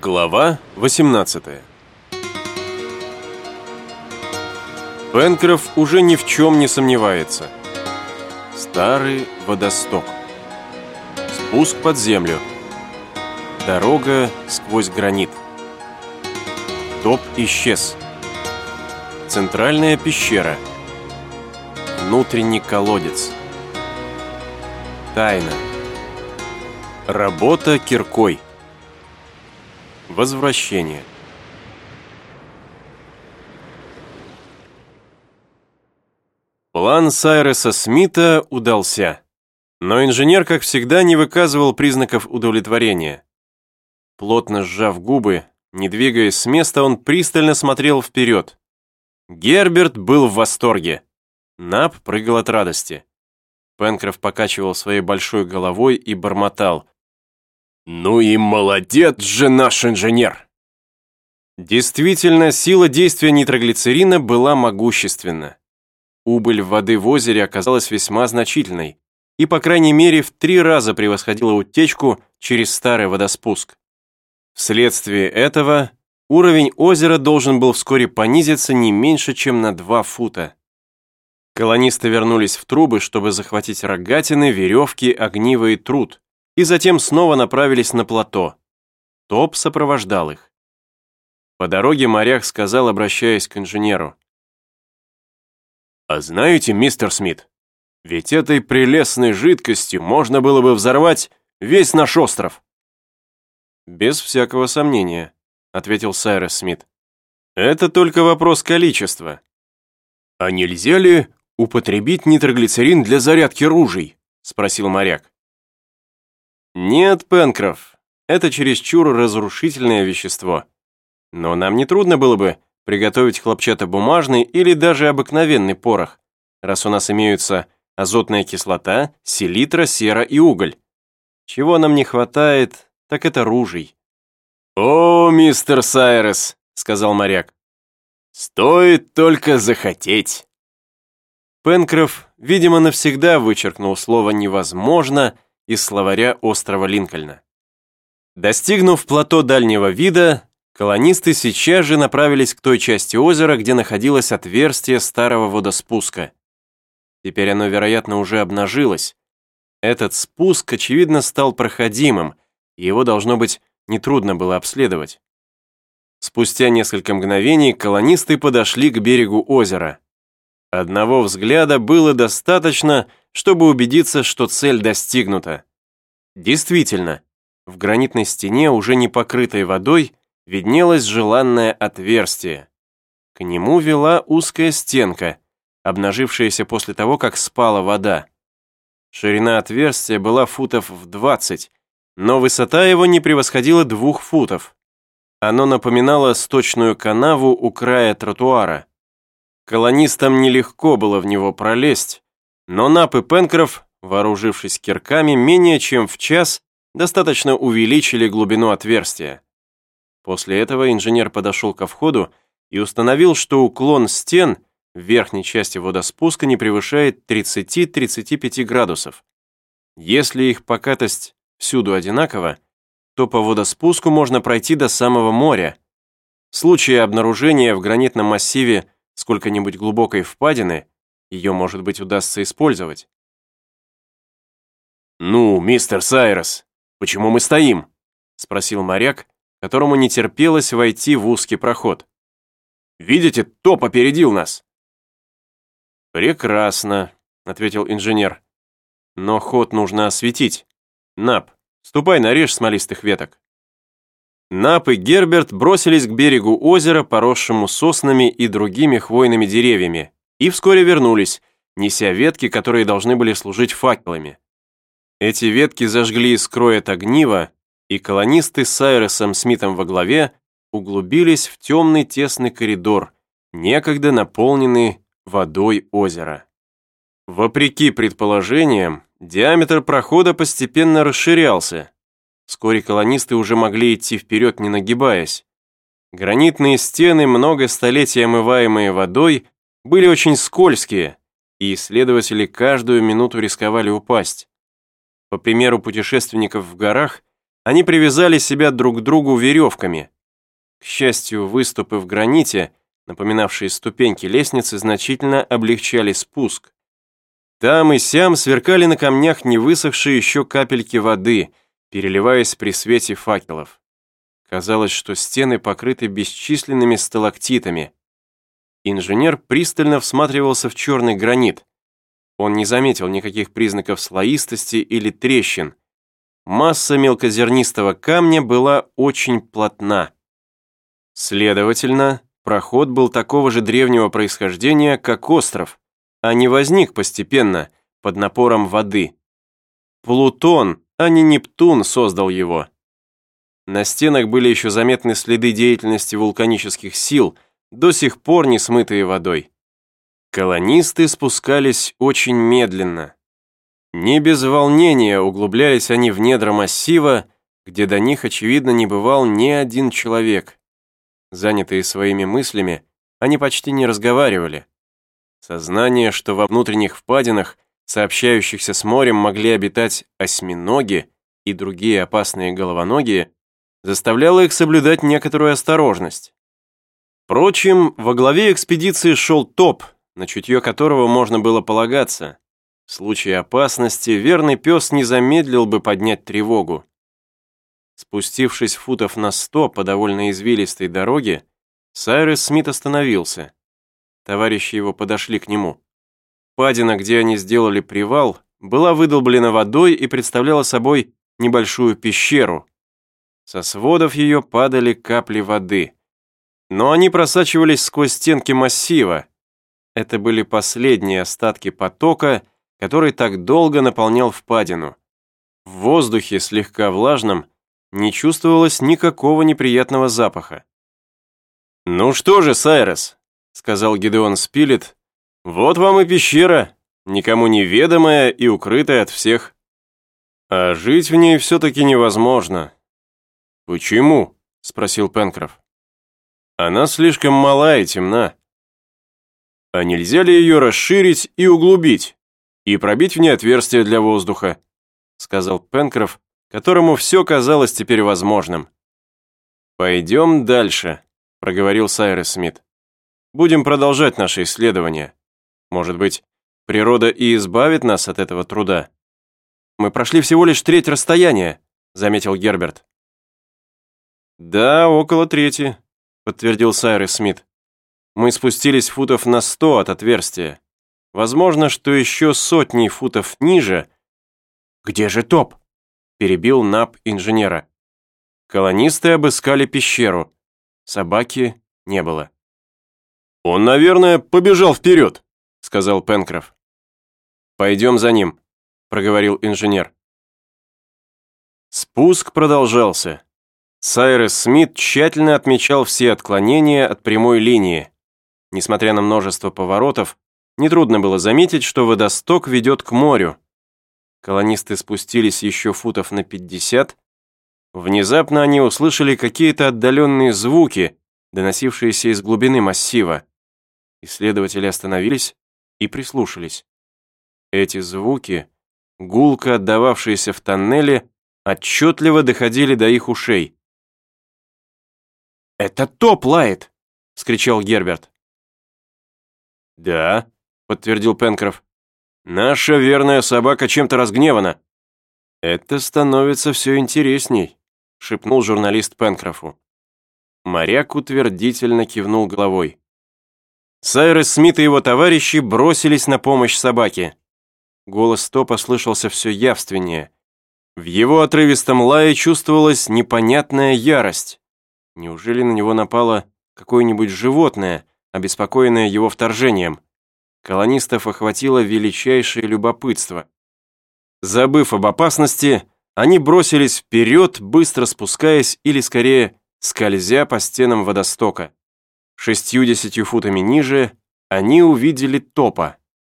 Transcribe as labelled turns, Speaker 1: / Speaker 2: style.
Speaker 1: Глава 18 Пенкроф уже ни в чем не сомневается. Старый водосток. Спуск под землю. Дорога сквозь гранит. Топ исчез. Центральная пещера. Внутренний колодец. Тайна. Работа киркой. Возвращение. План Сайреса Смита удался. Но инженер, как всегда, не выказывал признаков удовлетворения. Плотно сжав губы, не двигаясь с места, он пристально смотрел вперед. Герберт был в восторге. Нап прыгал от радости. Пенкроф покачивал своей большой головой и бормотал. «Ну и молодец же наш инженер!» Действительно, сила действия нитроглицерина была могущественна. Убыль воды в озере оказалась весьма значительной и, по крайней мере, в три раза превосходила утечку через старый водоспуск. Вследствие этого уровень озера должен был вскоре понизиться не меньше, чем на 2 фута. Колонисты вернулись в трубы, чтобы захватить рогатины, веревки, огниво и труд, и затем снова направились на плато. Топ сопровождал их. По дороге моряк сказал, обращаясь к инженеру. «А знаете, мистер Смит, ведь этой прелестной жидкостью можно было бы взорвать весь наш остров». «Без всякого сомнения», — ответил Сайрес Смит. «Это только вопрос количества». «А нельзя ли употребить нитроглицерин для зарядки ружей?» — спросил моряк. «Нет, Пенкроф, это чересчур разрушительное вещество. Но нам не трудно было бы приготовить хлопчатобумажный или даже обыкновенный порох, раз у нас имеются азотная кислота, селитра, сера и уголь. Чего нам не хватает, так это ружей». «О, мистер Сайрес», — сказал моряк, — «стоит только захотеть». Пенкроф, видимо, навсегда вычеркнул слово «невозможно», из словаря острова Линкольна. Достигнув плато дальнего вида, колонисты сейчас же направились к той части озера, где находилось отверстие старого водоспуска. Теперь оно, вероятно, уже обнажилось. Этот спуск, очевидно, стал проходимым, и его, должно быть, нетрудно было обследовать. Спустя несколько мгновений колонисты подошли к берегу озера. Одного взгляда было достаточно, чтобы убедиться, что цель достигнута. Действительно, в гранитной стене, уже не покрытой водой, виднелось желанное отверстие. К нему вела узкая стенка, обнажившаяся после того, как спала вода. Ширина отверстия была футов в 20, но высота его не превосходила двух футов. Оно напоминало сточную канаву у края тротуара. Колонистам нелегко было в него пролезть, но Нап и Пенкроф, вооружившись кирками, менее чем в час достаточно увеличили глубину отверстия. После этого инженер подошел ко входу и установил, что уклон стен в верхней части водоспуска не превышает 30-35 градусов. Если их покатость всюду одинакова, то по водоспуску можно пройти до самого моря. В случае обнаружения в гранитном массиве сколько-нибудь глубокой впадины, ее, может быть, удастся использовать. «Ну, мистер Сайрос, почему мы стоим?» — спросил моряк, которому не терпелось войти в узкий проход. «Видите, топ опередил нас!» «Прекрасно», — ответил инженер. «Но ход нужно осветить. Нап, ступай нарежь смолистых веток». Нап и Герберт бросились к берегу озера, поросшему соснами и другими хвойными деревьями, и вскоре вернулись, неся ветки, которые должны были служить факелами. Эти ветки зажгли искрой от огнива, и колонисты с Сайресом Смитом во главе углубились в темный тесный коридор, некогда наполненный водой озера. Вопреки предположениям, диаметр прохода постепенно расширялся. Вскоре колонисты уже могли идти вперед, не нагибаясь. Гранитные стены, много столетий омываемые водой, были очень скользкие, и исследователи каждую минуту рисковали упасть. По примеру путешественников в горах, они привязали себя друг к другу веревками. К счастью, выступы в граните, напоминавшие ступеньки лестницы, значительно облегчали спуск. Там и сям сверкали на камнях невысохшие еще капельки воды, переливаясь при свете факелов. Казалось, что стены покрыты бесчисленными сталактитами. Инженер пристально всматривался в черный гранит. Он не заметил никаких признаков слоистости или трещин. Масса мелкозернистого камня была очень плотна. Следовательно, проход был такого же древнего происхождения, как остров, а не возник постепенно, под напором воды. Плутон, а не Нептун создал его. На стенах были еще заметны следы деятельности вулканических сил, до сих пор не смытые водой. Колонисты спускались очень медленно. Не без волнения углублялись они в недра массива, где до них, очевидно, не бывал ни один человек. Занятые своими мыслями, они почти не разговаривали. Сознание, что во внутренних впадинах, сообщающихся с морем, могли обитать осьминоги и другие опасные головоногие, заставляло их соблюдать некоторую осторожность. Впрочем, во главе экспедиции шел топ, на чутье которого можно было полагаться. В случае опасности верный пес не замедлил бы поднять тревогу. Спустившись футов на сто по довольно извилистой дороге, Сайрес Смит остановился. Товарищи его подошли к нему. Падина, где они сделали привал, была выдолблена водой и представляла собой небольшую пещеру, со сводов ее падали капли воды. Но они просачивались сквозь стенки массива. Это были последние остатки потока, который так долго наполнял впадину. В воздухе, слегка влажном, не чувствовалось никакого неприятного запаха. «Ну что же, Сайрес», — сказал Гидеон Спилет, — «вот вам и пещера, никому неведомая и укрытая от всех. А жить в ней все-таки невозможно, «Почему?» – спросил Пенкроф. «Она слишком мала и темна. А нельзя ли ее расширить и углубить, и пробить в ней отверстие для воздуха?» – сказал Пенкроф, которому все казалось теперь возможным. «Пойдем дальше», – проговорил Сайрес Смит. «Будем продолжать наше исследование. Может быть, природа и избавит нас от этого труда?» «Мы прошли всего лишь треть расстояния», – заметил Герберт. «Да, около трети», — подтвердил Сайрес Смит. «Мы спустились футов на сто от отверстия. Возможно, что еще сотни футов ниже...» «Где же топ?» — перебил Нап инженера. Колонисты обыскали пещеру. Собаки не было. «Он, наверное, побежал вперед», — сказал Пенкроф. «Пойдем за ним», — проговорил инженер. Спуск продолжался. Сайрес Смит тщательно отмечал все отклонения от прямой линии. Несмотря на множество поворотов, нетрудно было заметить, что водосток ведет к морю. Колонисты спустились еще футов на 50. Внезапно они услышали какие-то отдаленные звуки, доносившиеся из глубины массива. Исследователи остановились и прислушались. Эти звуки, гулко отдававшиеся в тоннеле, отчетливо доходили до их ушей. «Это топ лает!» — скричал Герберт. «Да», — подтвердил Пенкроф. «Наша верная собака чем-то разгневана». «Это становится все интересней», — шепнул журналист Пенкрофу. Моряк утвердительно кивнул головой. Сайрес Смит и его товарищи бросились на помощь собаке. Голос Топа слышался все явственнее. В его отрывистом лае чувствовалась непонятная ярость. Неужели на него напало какое-нибудь животное, обеспокоенное его вторжением? Колонистов охватило величайшее любопытство. Забыв об опасности, они бросились вперед, быстро спускаясь или, скорее, скользя по стенам водостока. Шестью-десятью футами ниже они увидели топа.